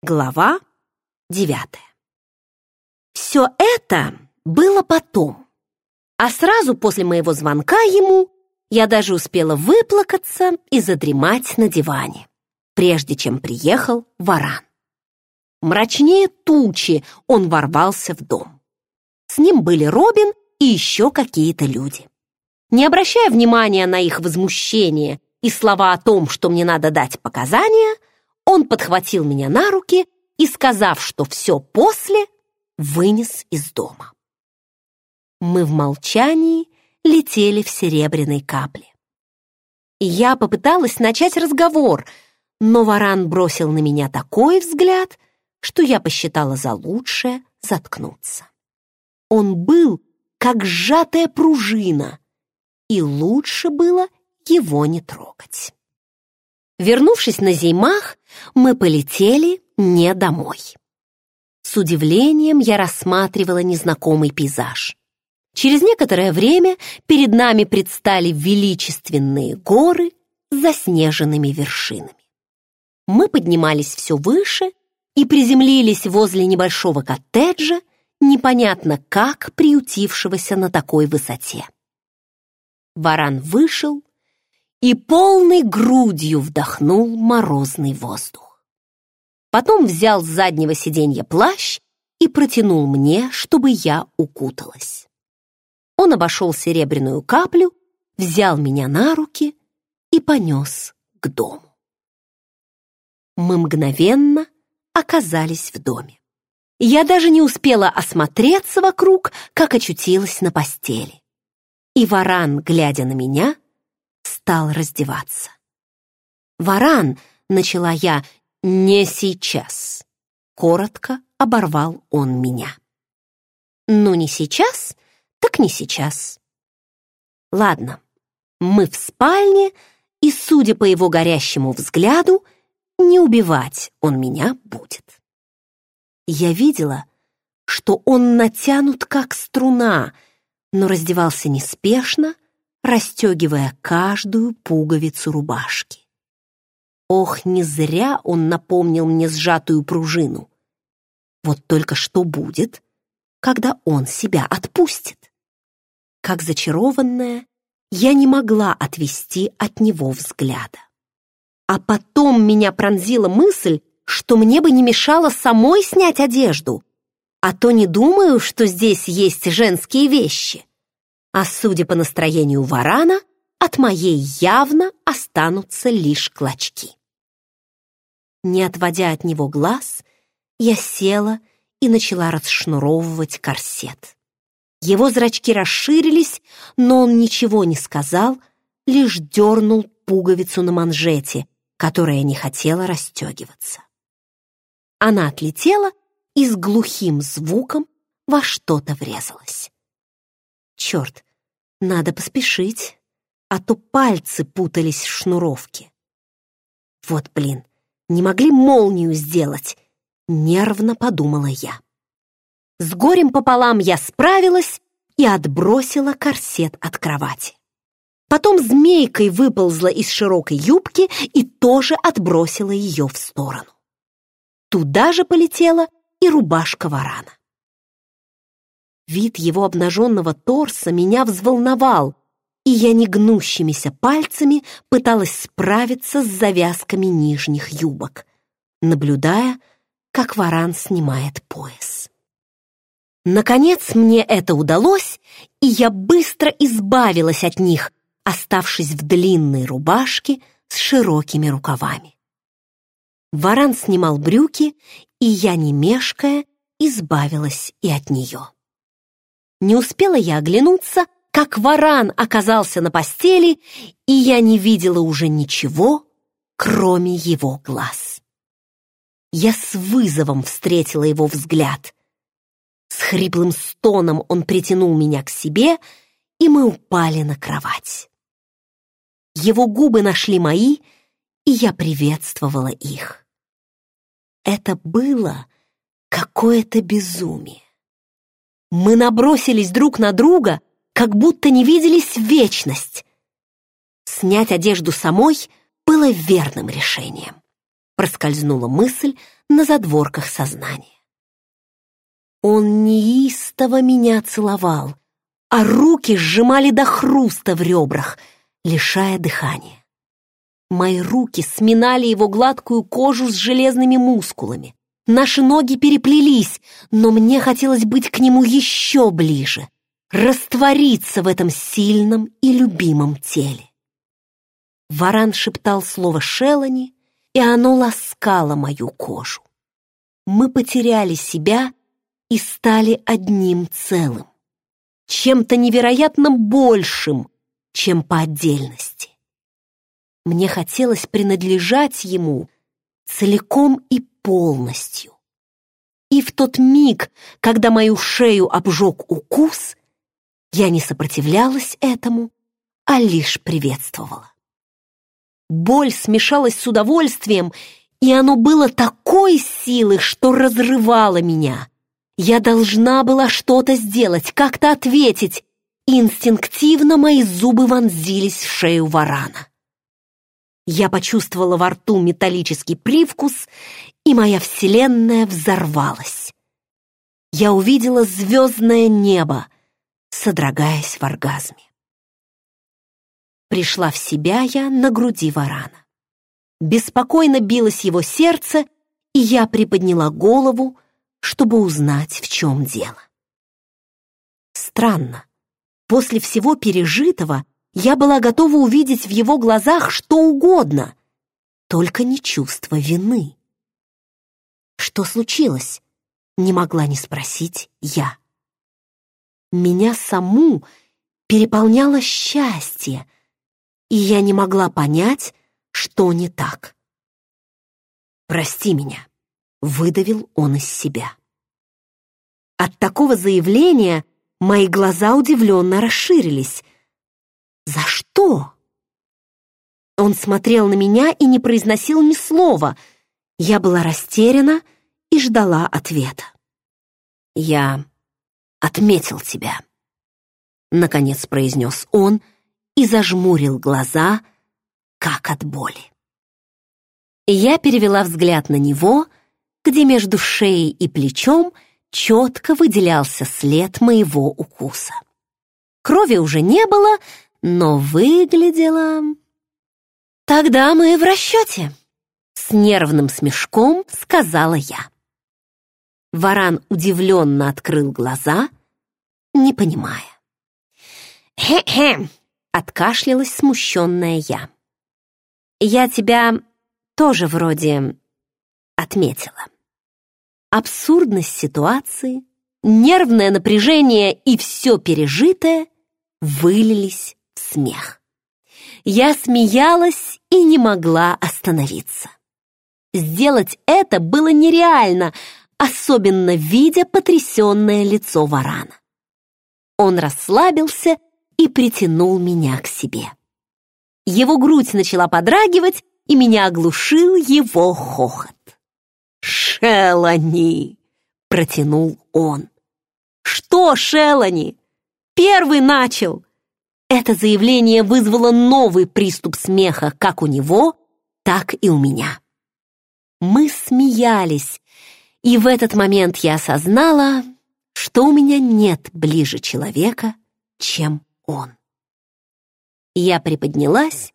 Глава девятая. Все это было потом. А сразу после моего звонка ему я даже успела выплакаться и задремать на диване, прежде чем приехал варан. Мрачнее тучи он ворвался в дом. С ним были Робин и еще какие-то люди. Не обращая внимания на их возмущение и слова о том, что мне надо дать показания, он подхватил меня на руки и, сказав, что все после, вынес из дома. Мы в молчании летели в серебряной капле. я попыталась начать разговор, но варан бросил на меня такой взгляд, что я посчитала за лучшее заткнуться. Он был как сжатая пружина, и лучше было его не трогать. Вернувшись на зеймах, мы полетели не домой. С удивлением я рассматривала незнакомый пейзаж. Через некоторое время перед нами предстали величественные горы с заснеженными вершинами. Мы поднимались все выше и приземлились возле небольшого коттеджа, непонятно как приютившегося на такой высоте. Варан вышел и полной грудью вдохнул морозный воздух. Потом взял с заднего сиденья плащ и протянул мне, чтобы я укуталась. Он обошел серебряную каплю, взял меня на руки и понес к дому. Мы мгновенно оказались в доме. Я даже не успела осмотреться вокруг, как очутилась на постели. И варан, глядя на меня, стал раздеваться. «Варан!» — начала я. «Не сейчас!» — коротко оборвал он меня. «Ну, не сейчас, так не сейчас». Ладно, мы в спальне, и, судя по его горящему взгляду, не убивать он меня будет. Я видела, что он натянут как струна, но раздевался неспешно, расстегивая каждую пуговицу рубашки. Ох, не зря он напомнил мне сжатую пружину. Вот только что будет, когда он себя отпустит. Как зачарованная, я не могла отвести от него взгляда. А потом меня пронзила мысль, что мне бы не мешало самой снять одежду, а то не думаю, что здесь есть женские вещи. А судя по настроению варана, от моей явно останутся лишь клочки. Не отводя от него глаз, я села и начала расшнуровывать корсет. Его зрачки расширились, но он ничего не сказал, лишь дернул пуговицу на манжете, которая не хотела расстегиваться. Она отлетела и с глухим звуком во что-то врезалась. Черт, надо поспешить, а то пальцы путались в шнуровке. Вот, блин, не могли молнию сделать, нервно подумала я. С горем пополам я справилась и отбросила корсет от кровати. Потом змейкой выползла из широкой юбки и тоже отбросила ее в сторону. Туда же полетела и рубашка варана. Вид его обнаженного торса меня взволновал, и я негнущимися пальцами пыталась справиться с завязками нижних юбок, наблюдая, как варан снимает пояс. Наконец мне это удалось, и я быстро избавилась от них, оставшись в длинной рубашке с широкими рукавами. Варан снимал брюки, и я, не мешкая, избавилась и от нее. Не успела я оглянуться, как варан оказался на постели, и я не видела уже ничего, кроме его глаз. Я с вызовом встретила его взгляд. С хриплым стоном он притянул меня к себе, и мы упали на кровать. Его губы нашли мои, и я приветствовала их. Это было какое-то безумие. Мы набросились друг на друга, как будто не виделись в вечность. Снять одежду самой было верным решением. проскользнула мысль на задворках сознания. Он неистово меня целовал, а руки сжимали до хруста в ребрах, лишая дыхания. Мои руки сминали его гладкую кожу с железными мускулами. Наши ноги переплелись, но мне хотелось быть к нему еще ближе, раствориться в этом сильном и любимом теле. Варан шептал слово «шелани», и оно ласкало мою кожу. Мы потеряли себя и стали одним целым, чем-то невероятно большим, чем по отдельности. Мне хотелось принадлежать ему целиком и полностью. И в тот миг, когда мою шею обжег укус, я не сопротивлялась этому, а лишь приветствовала. Боль смешалась с удовольствием, и оно было такой силы, что разрывало меня. Я должна была что-то сделать, как-то ответить. Инстинктивно мои зубы вонзились в шею варана. Я почувствовала во рту металлический привкус, и моя вселенная взорвалась. Я увидела звездное небо, содрогаясь в оргазме. Пришла в себя я на груди варана. Беспокойно билось его сердце, и я приподняла голову, чтобы узнать, в чем дело. Странно. После всего пережитого я была готова увидеть в его глазах что угодно, только не чувство вины. Что случилось? Не могла не спросить я. Меня саму переполняло счастье, и я не могла понять, что не так. «Прости меня», — выдавил он из себя. От такого заявления мои глаза удивленно расширились. «За что?» Он смотрел на меня и не произносил ни слова. Я была растеряна и ждала ответа. «Я отметил тебя», — наконец произнес он, — и зажмурил глаза, как от боли. Я перевела взгляд на него, где между шеей и плечом четко выделялся след моего укуса. Крови уже не было, но выглядело... «Тогда мы в расчете», — с нервным смешком сказала я. Варан удивленно открыл глаза, не понимая. «Хе-хе, Откашлялась смущенная я. «Я тебя тоже вроде отметила». Абсурдность ситуации, нервное напряжение и все пережитое вылились смех. Я смеялась и не могла остановиться. Сделать это было нереально, особенно видя потрясенное лицо варана. Он расслабился и притянул меня к себе. Его грудь начала подрагивать, и меня оглушил его хохот. «Шелани!» — протянул он. «Что, Шелани? Первый начал!» Это заявление вызвало новый приступ смеха как у него, так и у меня. Мы смеялись, и в этот момент я осознала, что у меня нет ближе человека, чем он. Я приподнялась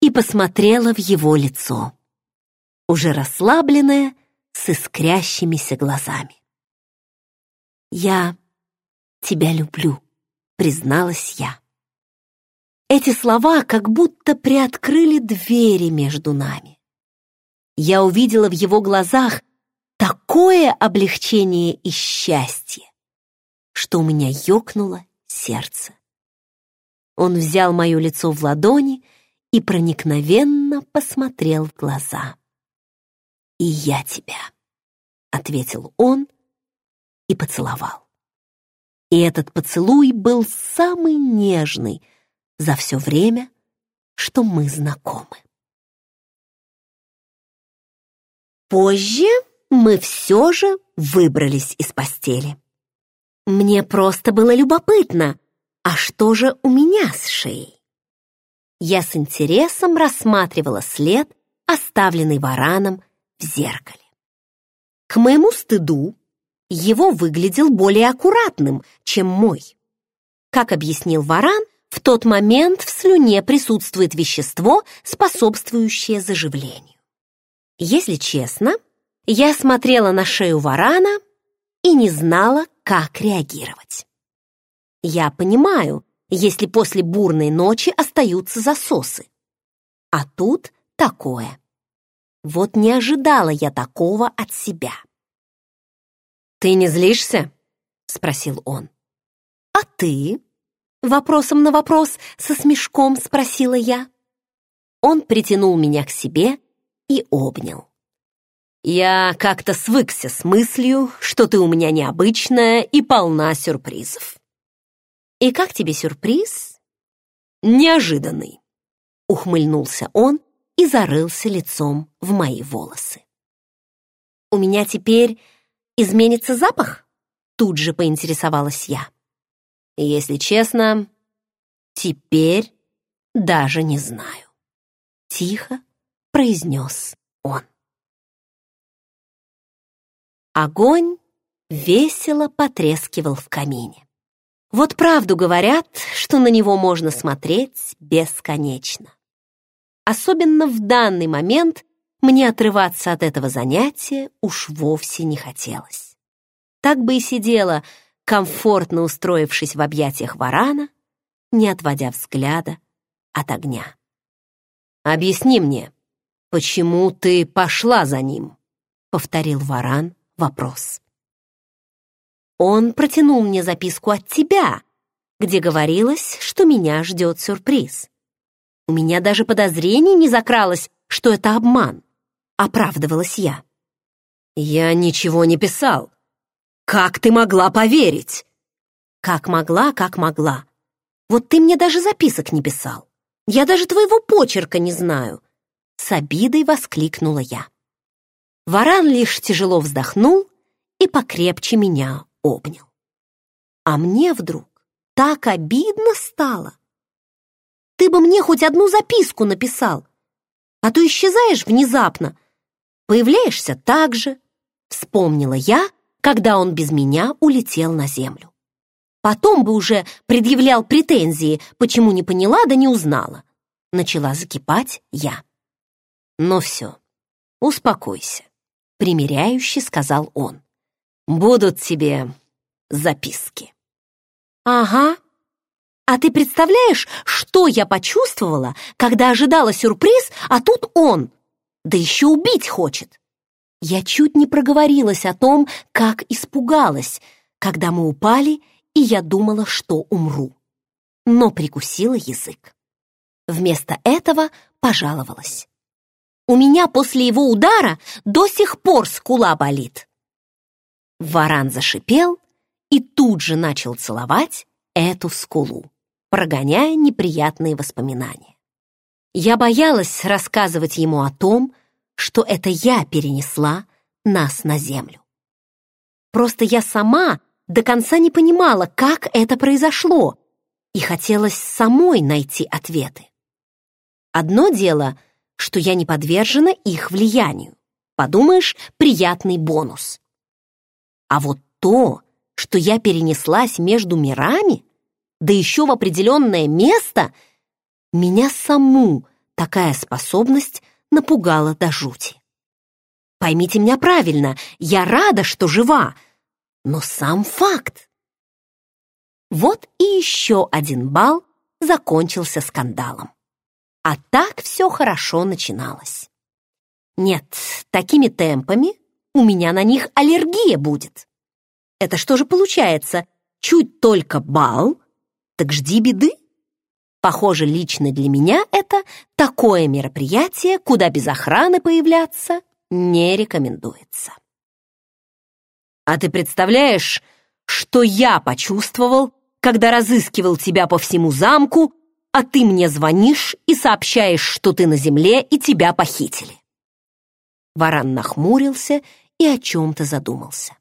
и посмотрела в его лицо, уже расслабленное, с искрящимися глазами. «Я тебя люблю», — призналась я. Эти слова как будто приоткрыли двери между нами. Я увидела в его глазах такое облегчение и счастье, что у меня ёкнуло сердце. Он взял мое лицо в ладони и проникновенно посмотрел в глаза. «И я тебя», — ответил он и поцеловал. И этот поцелуй был самый нежный за все время, что мы знакомы. Позже мы все же выбрались из постели. Мне просто было любопытно, а что же у меня с шеей? Я с интересом рассматривала след, оставленный вараном в зеркале. К моему стыду его выглядел более аккуратным, чем мой. Как объяснил Варан, в тот момент в слюне присутствует вещество, способствующее заживлению. Если честно, я смотрела на шею варана и не знала, как реагировать. Я понимаю, если после бурной ночи остаются засосы. А тут такое. Вот не ожидала я такого от себя. «Ты не злишься?» — спросил он. «А ты?» — вопросом на вопрос со смешком спросила я. Он притянул меня к себе и обнял. «Я как-то свыкся с мыслью, что ты у меня необычная и полна сюрпризов». «И как тебе сюрприз?» «Неожиданный», — ухмыльнулся он и зарылся лицом в мои волосы. «У меня теперь изменится запах?» Тут же поинтересовалась я. «Если честно, теперь даже не знаю», — тихо произнес он. Огонь весело потрескивал в камине. Вот правду говорят, что на него можно смотреть бесконечно. Особенно в данный момент мне отрываться от этого занятия уж вовсе не хотелось. Так бы и сидела, комфортно устроившись в объятиях варана, не отводя взгляда от огня. «Объясни мне, почему ты пошла за ним?» — повторил варан вопрос. Он протянул мне записку от тебя, где говорилось, что меня ждет сюрприз. У меня даже подозрений не закралось, что это обман. Оправдывалась я. Я ничего не писал. Как ты могла поверить? Как могла, как могла. Вот ты мне даже записок не писал. Я даже твоего почерка не знаю. С обидой воскликнула я. Варан лишь тяжело вздохнул и покрепче меня обнял. А мне вдруг так обидно стало. Ты бы мне хоть одну записку написал, а то исчезаешь внезапно, появляешься так же, вспомнила я, когда он без меня улетел на землю. Потом бы уже предъявлял претензии, почему не поняла да не узнала. Начала закипать я. Но «Ну все, успокойся, примиряюще сказал он будут тебе записки. Ага. А ты представляешь, что я почувствовала, когда ожидала сюрприз, а тут он, да еще убить хочет? Я чуть не проговорилась о том, как испугалась, когда мы упали, и я думала, что умру. Но прикусила язык. Вместо этого пожаловалась. У меня после его удара до сих пор скула болит. Варан зашипел и тут же начал целовать эту скулу, прогоняя неприятные воспоминания. Я боялась рассказывать ему о том, что это я перенесла нас на землю. Просто я сама до конца не понимала, как это произошло, и хотелось самой найти ответы. Одно дело, что я не подвержена их влиянию. Подумаешь, приятный бонус. А вот то, что я перенеслась между мирами, да еще в определенное место, меня саму такая способность напугала до жути. Поймите меня правильно, я рада, что жива, но сам факт. Вот и еще один бал закончился скандалом. А так все хорошо начиналось. Нет, такими темпами у меня на них аллергия будет. Это что же получается? Чуть только бал, так жди беды. Похоже, лично для меня это такое мероприятие, куда без охраны появляться не рекомендуется. А ты представляешь, что я почувствовал, когда разыскивал тебя по всему замку, а ты мне звонишь и сообщаешь, что ты на земле и тебя похитили? Варан нахмурился и о чем-то задумался.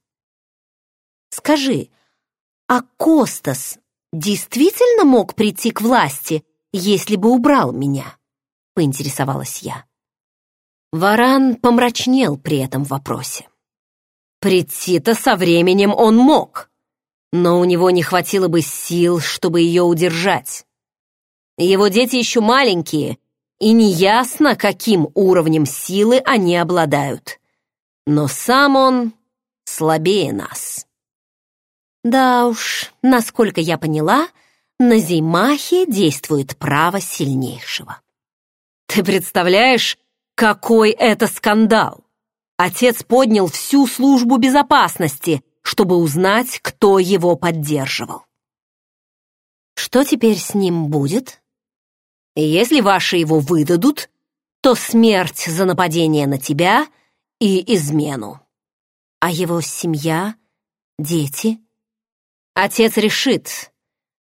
«Скажи, а Костас действительно мог прийти к власти, если бы убрал меня?» — поинтересовалась я. Варан помрачнел при этом вопросе. Прийти-то со временем он мог, но у него не хватило бы сил, чтобы ее удержать. Его дети еще маленькие, и неясно, каким уровнем силы они обладают. Но сам он слабее нас. Да уж, насколько я поняла, на Зеймахе действует право сильнейшего. Ты представляешь, какой это скандал? Отец поднял всю службу безопасности, чтобы узнать, кто его поддерживал. Что теперь с ним будет? Если ваши его выдадут, то смерть за нападение на тебя и измену. А его семья, дети? Отец решит,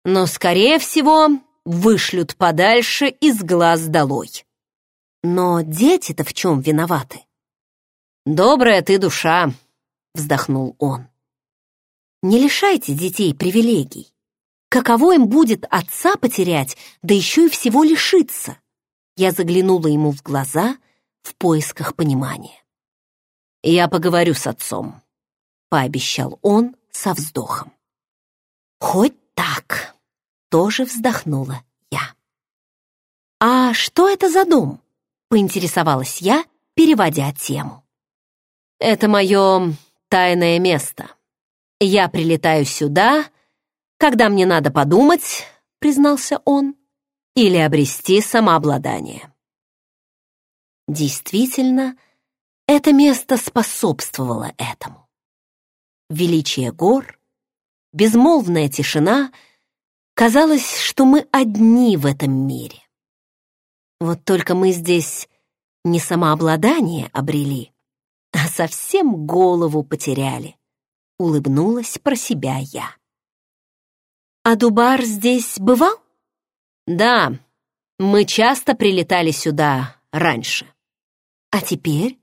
но, скорее всего, вышлют подальше из глаз долой. Но дети-то в чем виноваты? «Добрая ты душа», — вздохнул он. «Не лишайте детей привилегий. Каково им будет отца потерять, да еще и всего лишиться?» Я заглянула ему в глаза в поисках понимания. «Я поговорю с отцом», — пообещал он со вздохом. «Хоть так», — тоже вздохнула я. «А что это за дом?» — поинтересовалась я, переводя тему. «Это мое тайное место. Я прилетаю сюда, когда мне надо подумать», — признался он, «или обрести самообладание». Действительно, это место способствовало этому. Величие гор, безмолвная тишина, казалось, что мы одни в этом мире. Вот только мы здесь не самообладание обрели, а совсем голову потеряли. Улыбнулась про себя я. А Дубар здесь бывал? Да, мы часто прилетали сюда раньше. А теперь?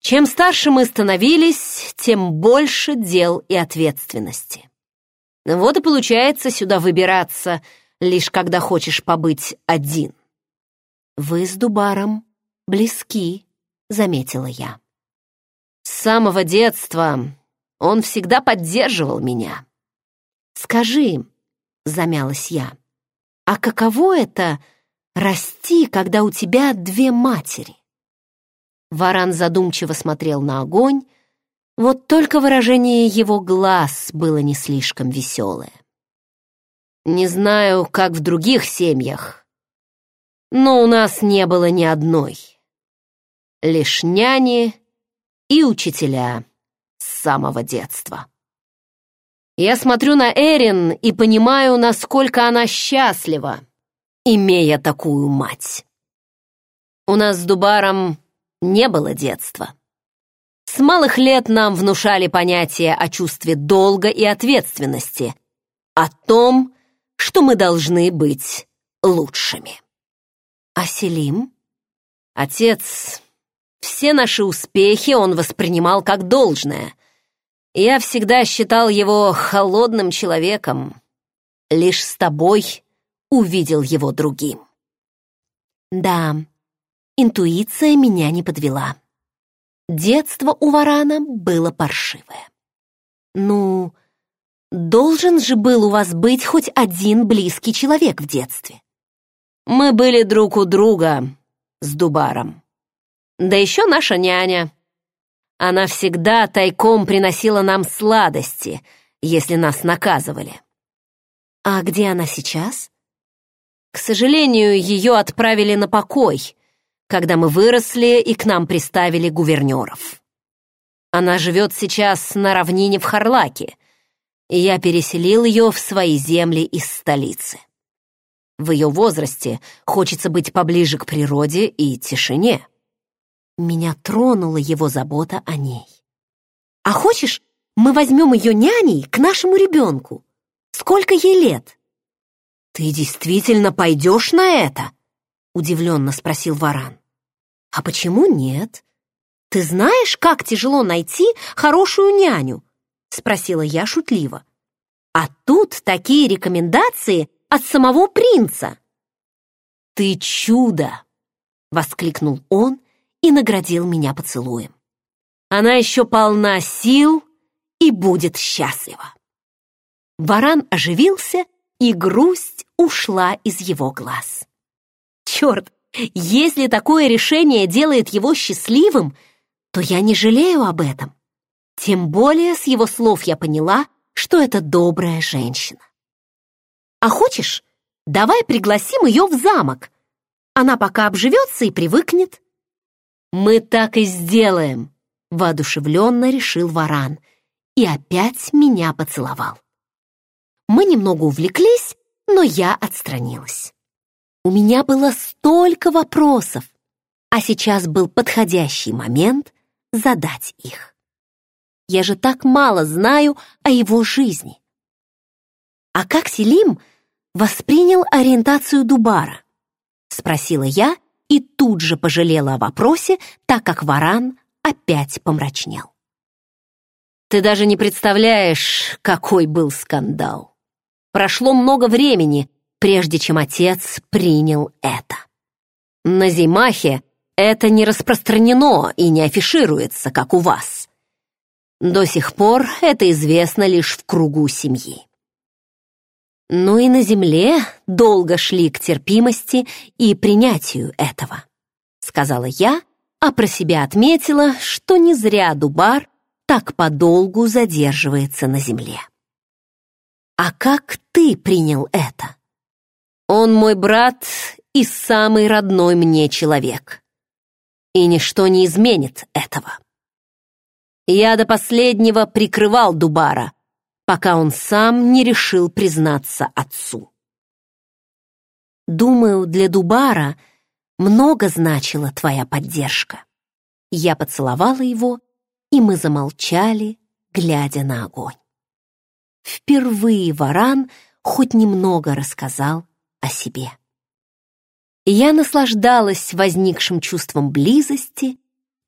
Чем старше мы становились, тем больше дел и ответственности. Вот и получается сюда выбираться, лишь когда хочешь побыть один. Вы с Дубаром близки, заметила я. С самого детства он всегда поддерживал меня. Скажи, замялась я, а каково это расти, когда у тебя две матери? Варан задумчиво смотрел на огонь, вот только выражение его глаз было не слишком веселое. Не знаю, как в других семьях, но у нас не было ни одной. Лишь няни и учителя с самого детства. Я смотрю на Эрин и понимаю, насколько она счастлива, имея такую мать. У нас с Дубаром не было детства. С малых лет нам внушали понятие о чувстве долга и ответственности, о том, что мы должны быть лучшими. А Селим? Отец, все наши успехи он воспринимал как должное. Я всегда считал его холодным человеком. Лишь с тобой увидел его другим. Да, Интуиция меня не подвела. Детство у Варана было паршивое. Ну, должен же был у вас быть хоть один близкий человек в детстве. Мы были друг у друга с Дубаром. Да еще наша няня. Она всегда тайком приносила нам сладости, если нас наказывали. А где она сейчас? К сожалению, ее отправили на покой — когда мы выросли и к нам приставили гувернеров. Она живет сейчас на равнине в Харлаке, и я переселил ее в свои земли из столицы. В ее возрасте хочется быть поближе к природе и тишине. Меня тронула его забота о ней. «А хочешь, мы возьмем ее няней к нашему ребенку? Сколько ей лет?» «Ты действительно пойдешь на это?» — удивленно спросил Варан. «А почему нет? Ты знаешь, как тяжело найти хорошую няню?» — спросила я шутливо. «А тут такие рекомендации от самого принца!» «Ты чудо!» — воскликнул он и наградил меня поцелуем. Она еще полна сил и будет счастлива. Варан оживился, и грусть ушла из его глаз. Черт, если такое решение делает его счастливым, то я не жалею об этом. Тем более с его слов я поняла, что это добрая женщина. А хочешь, давай пригласим ее в замок. Она пока обживется и привыкнет. Мы так и сделаем, воодушевленно решил Варан и опять меня поцеловал. Мы немного увлеклись, но я отстранилась. У меня было столько вопросов, а сейчас был подходящий момент задать их. Я же так мало знаю о его жизни. А как Селим воспринял ориентацию Дубара? Спросила я и тут же пожалела о вопросе, так как Варан опять помрачнел. Ты даже не представляешь, какой был скандал. Прошло много времени, прежде чем отец принял это. На Зимахе это не распространено и не афишируется, как у вас. До сих пор это известно лишь в кругу семьи. Ну и на земле долго шли к терпимости и принятию этого, сказала я, а про себя отметила, что не зря Дубар так подолгу задерживается на земле. А как ты принял это? Он мой брат и самый родной мне человек и ничто не изменит этого. Я до последнего прикрывал Дубара, пока он сам не решил признаться отцу. Думаю, для Дубара много значила твоя поддержка. Я поцеловала его, и мы замолчали, глядя на огонь. Впервые Варан хоть немного рассказал о себе я наслаждалась возникшим чувством близости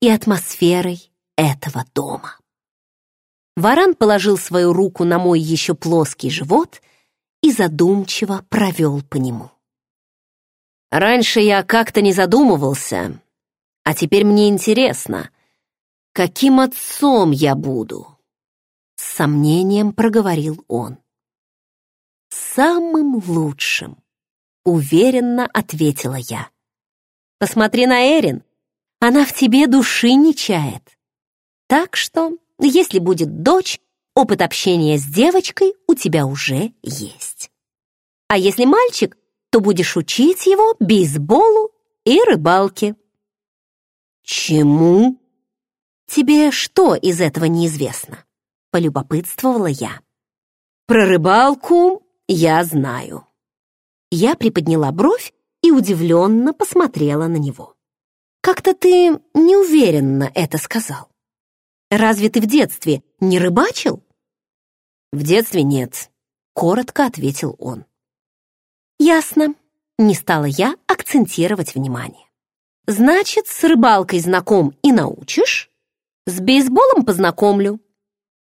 и атмосферой этого дома. Варан положил свою руку на мой еще плоский живот и задумчиво провел по нему. Раньше я как-то не задумывался, а теперь мне интересно, каким отцом я буду? С сомнением проговорил он. Самым лучшим. Уверенно ответила я. Посмотри на Эрин. Она в тебе души не чает. Так что, если будет дочь, опыт общения с девочкой у тебя уже есть. А если мальчик, то будешь учить его бейсболу и рыбалке. Чему? Тебе что из этого неизвестно? Полюбопытствовала я. Про рыбалку я знаю. Я приподняла бровь и удивленно посмотрела на него. «Как-то ты неуверенно это сказал. Разве ты в детстве не рыбачил?» «В детстве нет», — коротко ответил он. «Ясно», — не стала я акцентировать внимание. «Значит, с рыбалкой знаком и научишь? С бейсболом познакомлю.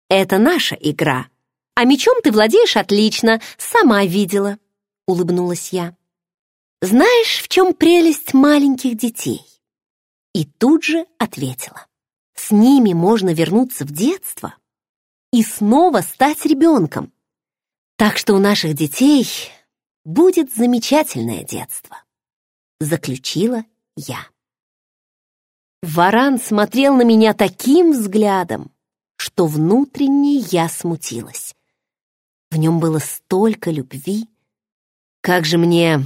Это наша игра, а мечом ты владеешь отлично, сама видела» улыбнулась я. Знаешь, в чем прелесть маленьких детей? И тут же ответила. С ними можно вернуться в детство и снова стать ребенком. Так что у наших детей будет замечательное детство. Заключила я. Варан смотрел на меня таким взглядом, что внутренне я смутилась. В нем было столько любви, «Как же мне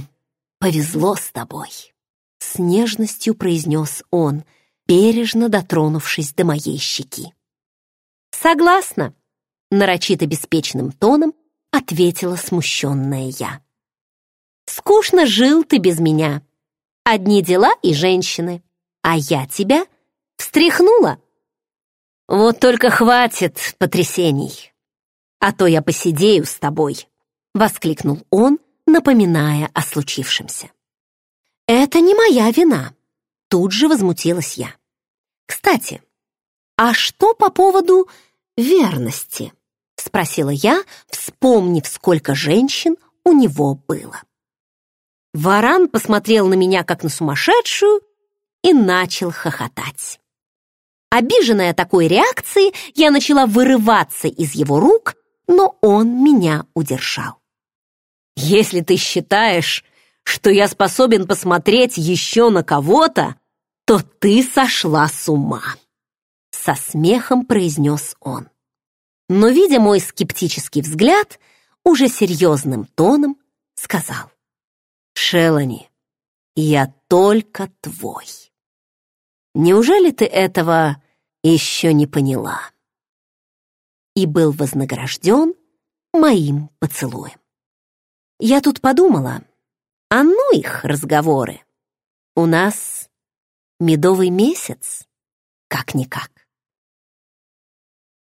повезло с тобой!» С нежностью произнес он, бережно дотронувшись до моей щеки. «Согласна!» — нарочито беспечным тоном ответила смущенная я. «Скучно жил ты без меня. Одни дела и женщины, а я тебя встряхнула. Вот только хватит потрясений, а то я посидею с тобой!» — воскликнул он, напоминая о случившемся. «Это не моя вина», — тут же возмутилась я. «Кстати, а что по поводу верности?» — спросила я, вспомнив, сколько женщин у него было. Варан посмотрел на меня, как на сумасшедшую, и начал хохотать. Обиженная такой реакцией, я начала вырываться из его рук, но он меня удержал. «Если ты считаешь, что я способен посмотреть еще на кого-то, то ты сошла с ума!» Со смехом произнес он. Но, видя мой скептический взгляд, уже серьезным тоном сказал. «Шелани, я только твой. Неужели ты этого еще не поняла?» И был вознагражден моим поцелуем. Я тут подумала, а ну их разговоры. У нас медовый месяц, как-никак.